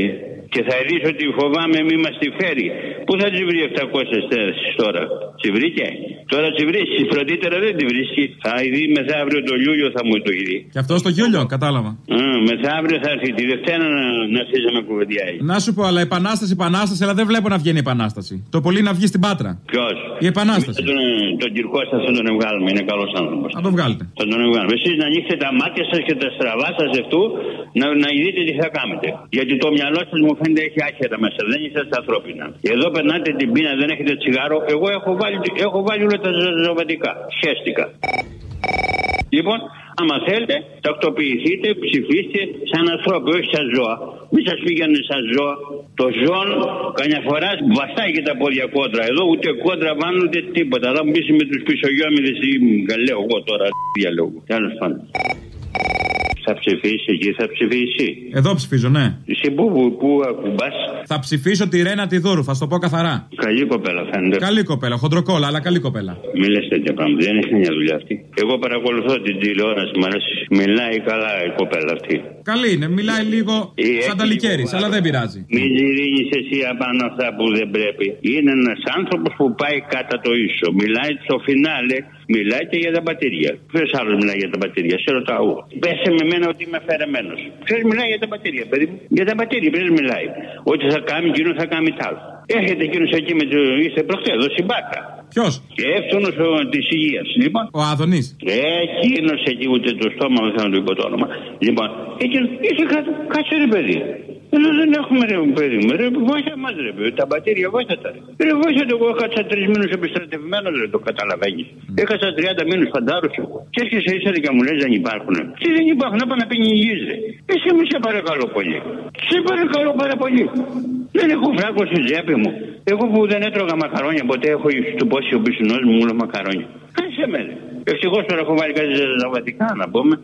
Και θα δεις ότι φοβάμαι μη μας τη φέρει. Πού θα της βρει 700 θέσεις τώρα, Τη βρήκε; Τώρα τη βρίσκει. Πρωτήτερα δεν τη βρίσκει. Θα δει μεθαύριο το Λιούλιο θα μου το γυρίσει. Και αυτό στο Γιούλιο, κατάλαβα. Α, μεθαύριο θα έρθει τη Δευτέρα να, να αρχίσει με κουβεντιάει. Να σου πω, αλλά επανάσταση, επανάσταση, αλλά δεν βλέπω να βγαίνει επανάσταση. Το πολύ να βγει στην πάτρα. Ποιος; Η επανάσταση. Τον, τον Κυρκώστα θα τον βγάλουμε, είναι καλός άνθρωπος. Θα τον βγάλετε. Θα τον βγάλουμε. Εσείς να ανοίξετε τα μάτια σας και τα στραβά σας αυτού να, να δείτε τι θα κάνετε. Γιατί το μυαλό σας μου φαίνεται έχει άχυρα μέσα. Δεν είσαστε ανθρώπινα. Εδώ περνάτε την πείνα, δεν έχετε τσιγάρο. Εγώ έχω βάλει, έχω βάλει όλα τα ζωβατικά. Σχέστηκα. Λοιπόν, άμα θέλετε, τακτοποιηθείτε, ψηφίστε σαν ανθρώποι, όχι σαν ζώα. Μην σας πήγαινε σαν ζώα. Το ζώο καμιά φορά βαστάει και τα πόδια κόντρα. Εδώ ούτε κόντρα πάνω ούτε τίποτα. Θα μου πει με τους πισωγιώμηδε ή λέω εγώ τώρα. <laughs> Διαλόγω. Τέλος πάντων. Θα ψηφίσει εκεί, θα ψηφίσει. Εδώ ψηφίζω, ναι. Εσύ πού, πού, πού ακουμπά. Θα ψηφίσω τη Ρένα Τιδούρου, θα σου το πω καθαρά. Καλή κοπέλα φαίνεται. Καλή κοπέλα, χοντροκόλα, αλλά καλή κοπέλα. Μη λε τέτοια πράγματα, δεν έχει μια δουλειά αυτή. Εγώ παρακολουθώ την τηλεόραση, μου αρέσει. Μιλάει καλά η κοπέλα αυτή. Καλή είναι, μιλάει λίγο σαν τα λικέρι, αλλά δεν πειράζει. Μην ζηρίνει εσύ απάνω αυτά που δεν πρέπει. Είναι ένας άνθρωπος που πάει κατά το ίσο. Μιλάει στο φινάλε Μιλάει και για τα μπατήρια. Ποιος άλλος μιλάει για τα μπατήρια, σε ρωτάω. Πέσε με μένα ότι είμαι αφαιρεμένος. Ποιος μιλάει για τα μπατήρια, παιδί μου; Για τα μπατήρια, ποιος μιλάει; Ότι θα κάνει εκείνος, θα κάνει τ' άλλο. Έρχεται εκείνος εκεί με το. είστε προχθέ, εδώ στην Πάκα. Ποιος; Και εύθονο της υγείας. Λοιπόν. Ο Άδωνη. Εκείνος εκεί ούτε το στόμα, δεν θέλω να του πω το όνομα. Λοιπόν, εκείνο. Είσαι κάτω, κάτσε ρε παιδί. Εδώ δεν έχουμε ρε παιδί μου. Ρε βόηθα μας ρε παιδί. Τα μπατήρια βόηθα τα ρε. Ρε βόηθα το εγώ έκατσα τρεις μήνους επιστρατευμένος ρε το καταλαβαίνεις. Έκασα 30 μήνους φαντάρωσο. Και έρχεσαι ίσα και μου λες δεν υπάρχουν. Τι δεν υπάρχουν, να πάνε να πίνει υγιής ρε. Εσύ μου σε παρακαλώ πολύ. Σε παρακαλώ πάρα πολύ. Δεν έχω φράγκο στη τσέπη μου. Εγώ που δεν έτρωγα μακαρόνια ποτέ έχω στο πόσιο πισινός μου όλα μακαρόνια. Κάσε με ρε. Ευτυχώς τώρα έχω βάλει κάτι ζαβατικά να πούμε.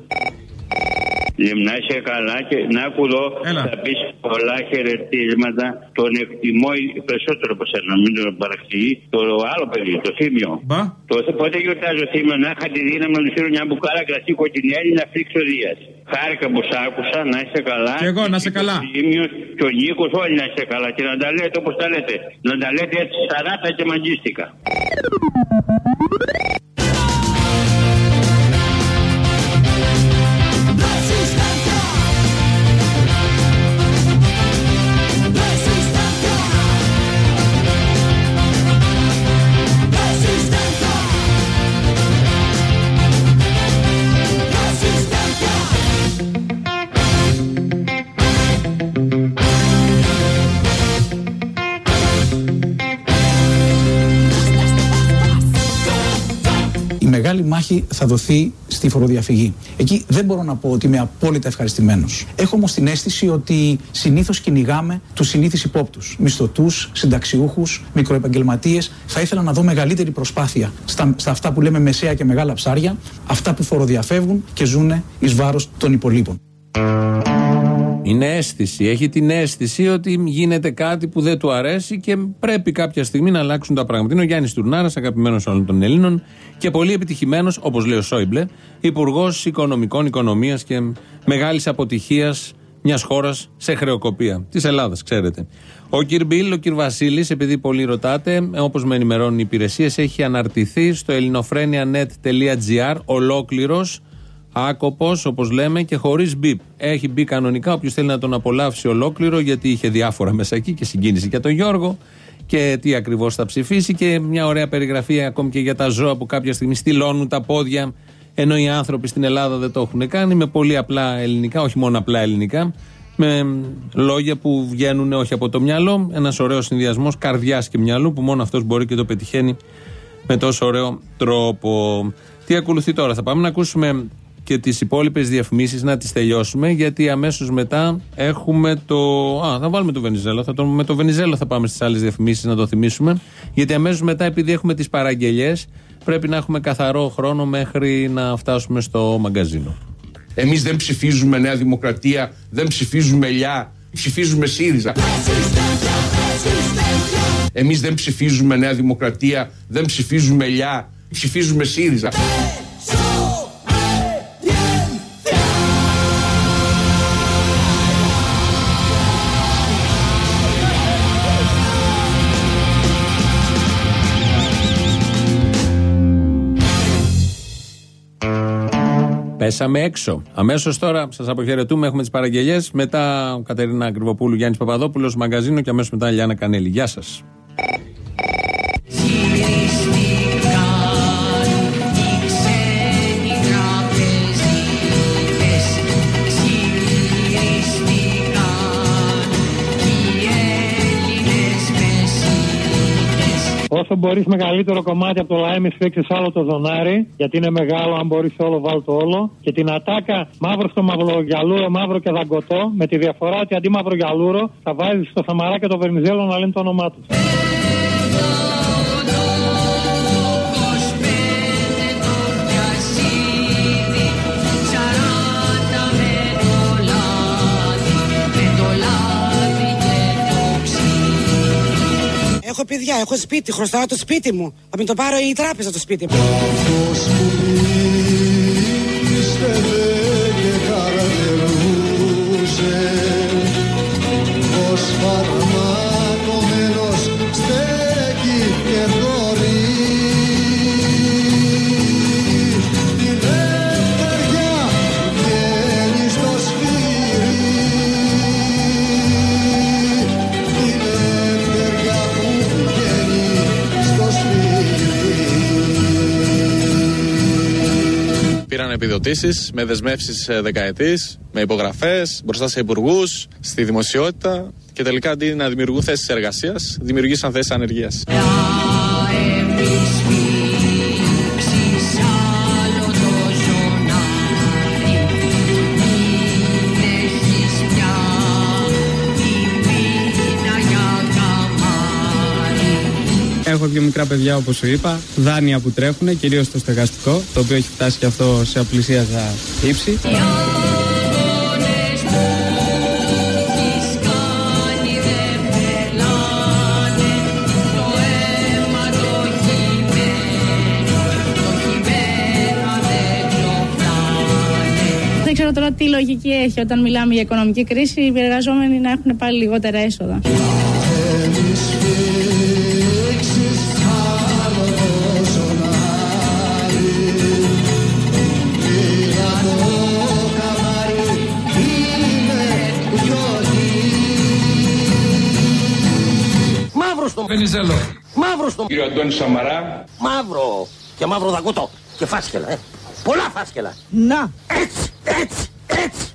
Να είσαι καλά και να ακουδώ θα πεις πολλά χαιρετίσματα. Τον εκτιμώ περισσότερο από σένα, μην τον παραξηγεί. Το άλλο παιδί, το θύμιο. Μπα. Το πότε γιορτάζω θύμιο να είχα τη δύναμη να του στείλω μια μπουκάλα κρασί κοκκινέλη να φρίξω Δία. Χάρηκα που σ' άκουσα, να είσαι καλά. Και εγώ να είσαι καλά. Και ο Νίκος όλοι να είσαι καλά. Και να τα λέτε όπως τα λέτε. Να τα λέτε έτσι σαράτα και μαγίστικα. Μάχη θα δοθεί στη φοροδιαφυγή. Εκεί δεν μπορώ να πω ότι είμαι απόλυτα ευχαριστημένος. Έχω όμως την αίσθηση ότι συνήθως κυνηγάμε τους συνήθεις υπόπτους. Μισθωτούς, συνταξιούχους, μικροεπαγγελματίες. Θα ήθελα να δω μεγαλύτερη προσπάθεια στα, στα αυτά που λέμε μεσαία και μεγάλα ψάρια, αυτά που φοροδιαφεύγουν και ζουν εις βάρος των υπολείπων. Είναι αίσθηση. Έχει την αίσθηση ότι γίνεται κάτι που δεν του αρέσει και πρέπει κάποια στιγμή να αλλάξουν τα πράγματα. Είναι ο Γιάννης Τουρνάρας, αγαπημένος όλων των Ελλήνων και πολύ επιτυχημένος, όπως λέει ο Σόιμπλε, υπουργός οικονομικών, οικονομίας και μεγάλης αποτυχίας μιας χώρας σε χρεοκοπία. Της Ελλάδας, ξέρετε. Ο κ. Μπίλ, ο κ. Βασίλης, επειδή πολλοί ρωτάτε, όπως με ενημερώνουν οι υπηρεσίες, έχει αναρτηθεί στο ελληνοφρένια.net.gr ολόκληρος άκοπος, όπως λέμε, και χωρίς μπίπ. Έχει μπει κανονικά. Όποιος θέλει να τον απολαύσει ολόκληρο, γιατί είχε διάφορα μέσα εκεί και συγκίνηση για τον Γιώργο και τι ακριβώς θα ψηφίσει και μια ωραία περιγραφή ακόμη και για τα ζώα που κάποια στιγμή στυλώνουν τα πόδια ενώ οι άνθρωποι στην Ελλάδα δεν το έχουν κάνει με πολύ απλά ελληνικά, όχι μόνο απλά ελληνικά, με λόγια που βγαίνουν όχι από το μυαλό. Ένας ωραίος συνδυασμός καρδιάς και μυαλού που μόνο αυτός μπορεί και το πετυχαίνει με τόσο ωραίο τρόπο. Τι ακολουθεί τώρα, θα πάμε να ακούσουμε και τις υπόλοιπες διαφημίσεις να τις τελειώσουμε, γιατί αμέσως μετά έχουμε το. Α, θα βάλουμε το Βενιζέλο. Θα το... Με το Βενιζέλο θα πάμε στις άλλες διαφημίσεις να το θυμίσουμε. Γιατί αμέσως μετά, επειδή έχουμε τις παραγγελίε, πρέπει να έχουμε καθαρό χρόνο μέχρι να φτάσουμε στο μαγκαζίνο. Εμείς δεν ψηφίζουμε Νέα Δημοκρατία, δεν ψηφίζουμε Ελιά, ψηφίζουμε ΣΥΡΙΖΑ. Εμείς δεν ψηφίζουμε Νέα Δημοκρατία, δεν ψηφίζουμε Ελιά, ψηφίζουμε ΣΥΡΙΖΑ. Πέσαμε έξω. Αμέσως τώρα σας αποχαιρετούμε. Έχουμε τις παραγγελίε. Μετά Κατερίνα Ακριβοπούλου, Γιάννης Παπαδόπουλος, μαγκαζίνο και αμέσως μετά Λιάννα Κανέλη. Γεια σας. Όσο μπορείς μεγαλύτερο κομμάτι από το λαέ μη σφίξει άλλο το ζωνάρι, γιατί είναι μεγάλο, αν μπορείς όλο, βάλ το όλο. Και την ατάκα μαύρο στο μαυρογιαλούρο, μαύρο και δαγκωτό, με τη διαφορά ότι αντί μαύρο γιαλούρο θα βάζεις στο Σαμαρά και το Βερνιζέλο να λένε το όνομά τους. Έχω παιδιά, έχω σπίτι, χρωστάω το σπίτι μου. Θα μην το πάρω η τράπεζα το σπίτι μου. Επιδοτήσεις με δεσμεύσεις δεκαετή, με υπογραφές, μπροστά σε υπουργούς, στη δημοσιότητα και τελικά αντί να δημιουργούν θέσεις εργασίας, δημιουργήσαν θέσεις ανεργίας. Έχω δύο μικρά παιδιά όπως σου είπα, δάνεια που τρέχουν, κυρίως στο στεγαστικό, το οποίο έχει φτάσει και αυτό σε απλησίαζα ύψη. Δεν ξέρω τώρα τι λογική έχει όταν μιλάμε για οικονομική κρίση οι εργαζόμενοι να έχουν πάλι λιγότερα έσοδα. στο Βενιζέλο. Μαύρο στο κύριο Αντώνη Σαμαρά. Μαύρο. Και μαύρο δαγκωτό. Και φάσκελα, ε. Πολλά φάσκελα. Να. Έτσι, έτσι, έτσι.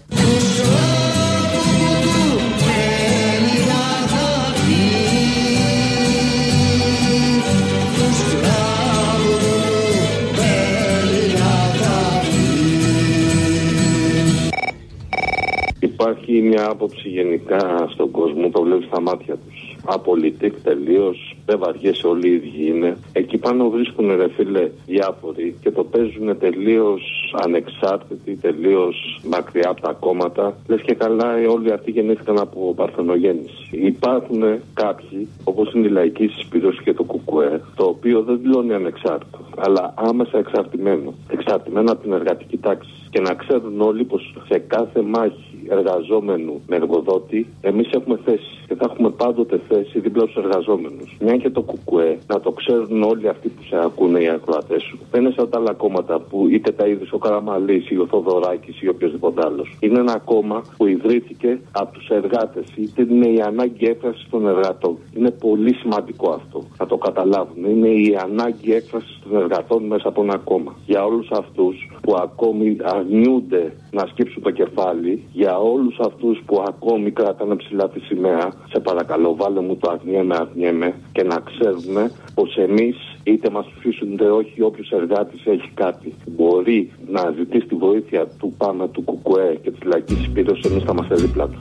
Υπάρχει μια άποψη γενικά στον κόσμο, το βλέπεις στα μάτια τους Απολυτικ τελείως, δεν βαριέσαι, όλοι οι ίδιοι είναι. Εκεί πάνω βρίσκουν ρε φίλε διάφοροι και το παίζουν τελείως ανεξάρτητοι, τελείως μακριά από τα κόμματα. Λες και καλά, όλοι αυτοί γεννήθηκαν από παρθενογέννηση. Υπάρχουν κάποιοι, όπως είναι η Λαϊκή Συσπήρωση και το Κουκουέ, το οποίο δεν δηλώνει ανεξάρτητο, αλλά άμεσα εξαρτημένο. Εξαρτημένο από την εργατική τάξη. Και να ξέρουν όλοι πως σε κάθε μάχη εργαζόμενου με εργοδότη, εμείς έχουμε θέση. Και θα έχουμε πάντοτε θέση δίπλα στους εργαζόμενους. Μια και το κουκουέ, να το ξέρουν όλοι αυτοί που σε ακούνε οι ακροατές σου. Δεν είναι σαν τα άλλα κόμματα που είτε τα είδες ο Καραμαλής ή ο Θοδωράκης ή οποιοδήποτε άλλος. Είναι ένα κόμμα που ιδρύθηκε από τους εργάτες. Είτε είναι η ανάγκη έκφρασης των εργατών. Είναι πολύ σημαντικό αυτό. Να το καταλάβουν. Είναι η ανάγκη έκφρασης των εργατών μέσα από ένα κόμμα. Για όλους αυτούς που ακόμη αρνιούνται να σκύψουν το κεφάλι, για όλους αυτούς που ακόμη κρατάνε ψηλά τη σημαία, σε παρακαλώ βάλε μου το αρνιέμαι, αρνιέμαι και να ξέρουμε πως εμείς είτε μας ψήσουν είτε όχι όποιος εργάτης έχει κάτι μπορεί να ζητήσει τη βοήθεια του ΠΑΜΕ, του ΚΚΕ και της Λαϊκής Υπήρωσης εμείς θα είμαστε δίπλα του.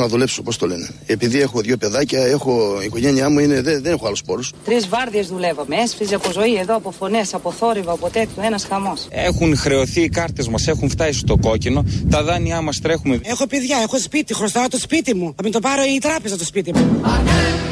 Να δουλέψω, πώς το λένε. Επειδή έχω δύο παιδάκια, έχω η οικογένειά μου, είναι, δεν, δεν έχω άλλους πόρους. Τρεις βάρδιες δουλεύαμε. Έσφιζε από ζωή εδώ, από φωνές, από θόρυβο, από τέτοιο. Ένας χαμός. Έχουν χρεωθεί οι κάρτες μας, έχουν φτάσει στο κόκκινο. Τα δάνειά μας τρέχουμε. Έχω παιδιά, έχω σπίτι, χρωστάω το σπίτι μου. Θα με το πάρω η τράπεζα το σπίτι μου. καταχνιά.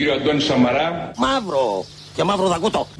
Κύριο Αντώνη Σαμαρά. Μαύρο. Και μαύρο δακούτο. Αρνιέμαι, αρνιέμαι, αρνιέμαι.